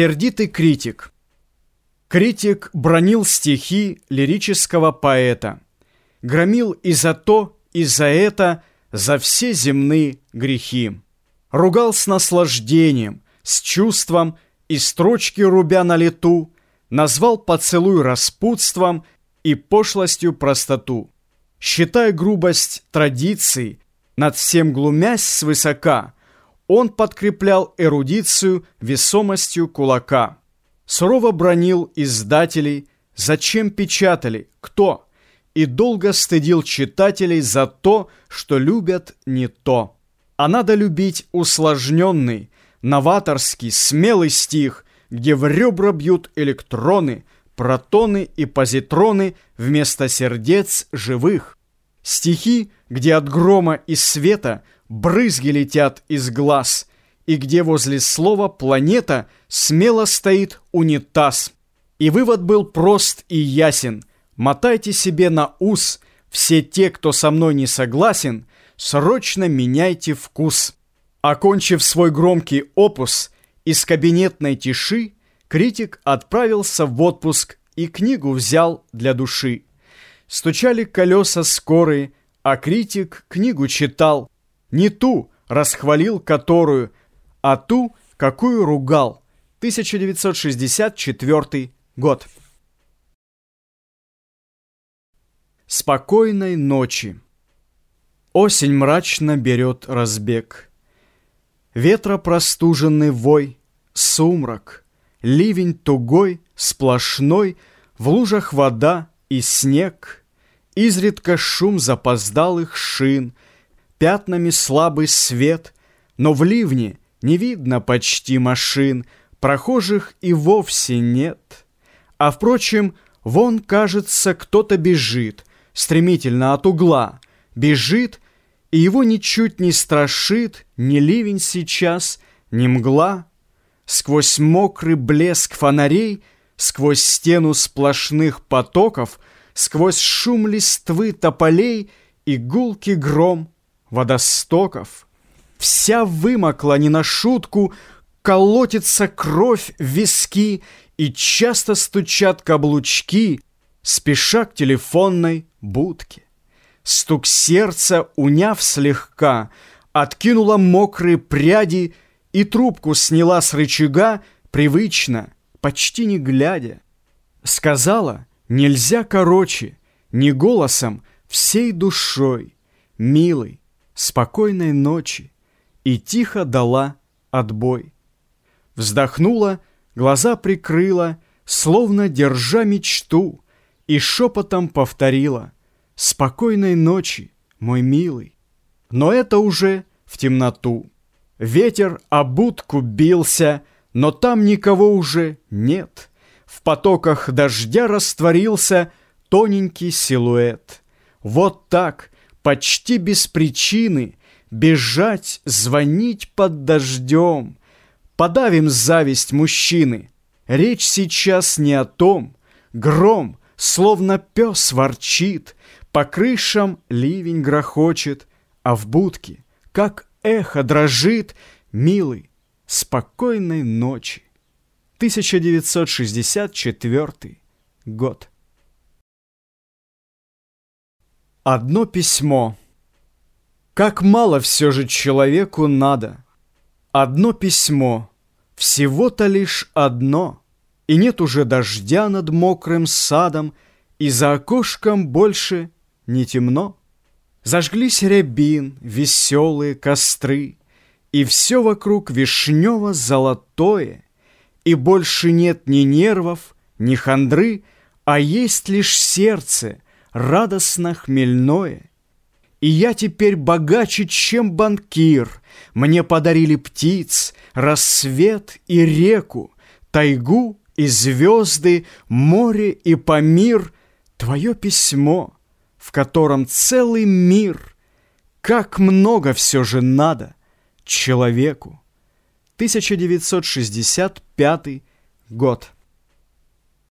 Сердитый критик. Критик бронил стихи лирического поэта. Громил и за то, и за это, за все земные грехи. Ругал с наслаждением, с чувством и строчки рубя на лету, назвал поцелуй распутством и пошлостью простоту. Считая грубость традиций, над всем глумясь свысока, он подкреплял эрудицию весомостью кулака. Сурово бронил издателей, зачем печатали, кто, и долго стыдил читателей за то, что любят не то. А надо любить усложненный, новаторский, смелый стих, где в ребра бьют электроны, протоны и позитроны вместо сердец живых. Стихи, где от грома и света брызги летят из глаз, и где возле слова «планета» смело стоит унитаз. И вывод был прост и ясен. Мотайте себе на ус, все те, кто со мной не согласен, срочно меняйте вкус. Окончив свой громкий опус, из кабинетной тиши критик отправился в отпуск и книгу взял для души. Стучали колеса скорые, а критик книгу читал, не ту, расхвалил которую, а ту, какую ругал. 1964 год. Спокойной ночи. Осень мрачно берет разбег. Ветра простуженный вой, сумрак, ливень тугой, сплошной, в лужах вода и снег, изредка шум запоздалых шин — пятнами слабый свет, но в ливне не видно почти машин, прохожих и вовсе нет. А, впрочем, вон, кажется, кто-то бежит, стремительно от угла, бежит, и его ничуть не страшит ни ливень сейчас, ни мгла. Сквозь мокрый блеск фонарей, сквозь стену сплошных потоков, сквозь шум листвы тополей и гулкий гром водостоков. Вся вымокла не на шутку, колотится кровь в виски и часто стучат каблучки, спеша к телефонной будке. Стук сердца, уняв слегка, откинула мокрые пряди и трубку сняла с рычага, привычно, почти не глядя. Сказала, нельзя короче, не голосом, всей душой, милый, спокойной ночи и тихо дала отбой. Вздохнула, глаза прикрыла, словно держа мечту, и шепотом повторила «Спокойной ночи, мой милый». Но это уже в темноту. Ветер об будку бился, но там никого уже нет. В потоках дождя растворился тоненький силуэт. Вот так, почти без причины Бежать, звонить под дождем. Подавим зависть мужчины. Речь сейчас не о том. Гром, словно пес, ворчит, По крышам ливень грохочет, А в будке, как эхо дрожит, Милый, спокойной ночи. 1964 год. Одно письмо. Как мало все же человеку надо. Одно письмо, всего-то лишь одно, И нет уже дождя над мокрым садом, И за окошком больше не темно. Зажглись рябин, веселые костры, И все вокруг вишнево-золотое, И больше нет ни нервов, ни хандры, А есть лишь сердце — радостно-хмельное. И я теперь богаче, чем банкир. Мне подарили птиц, рассвет и реку, Тайгу и звезды, море и Памир. Твое письмо, в котором целый мир. Как много все же надо человеку. 1965 год.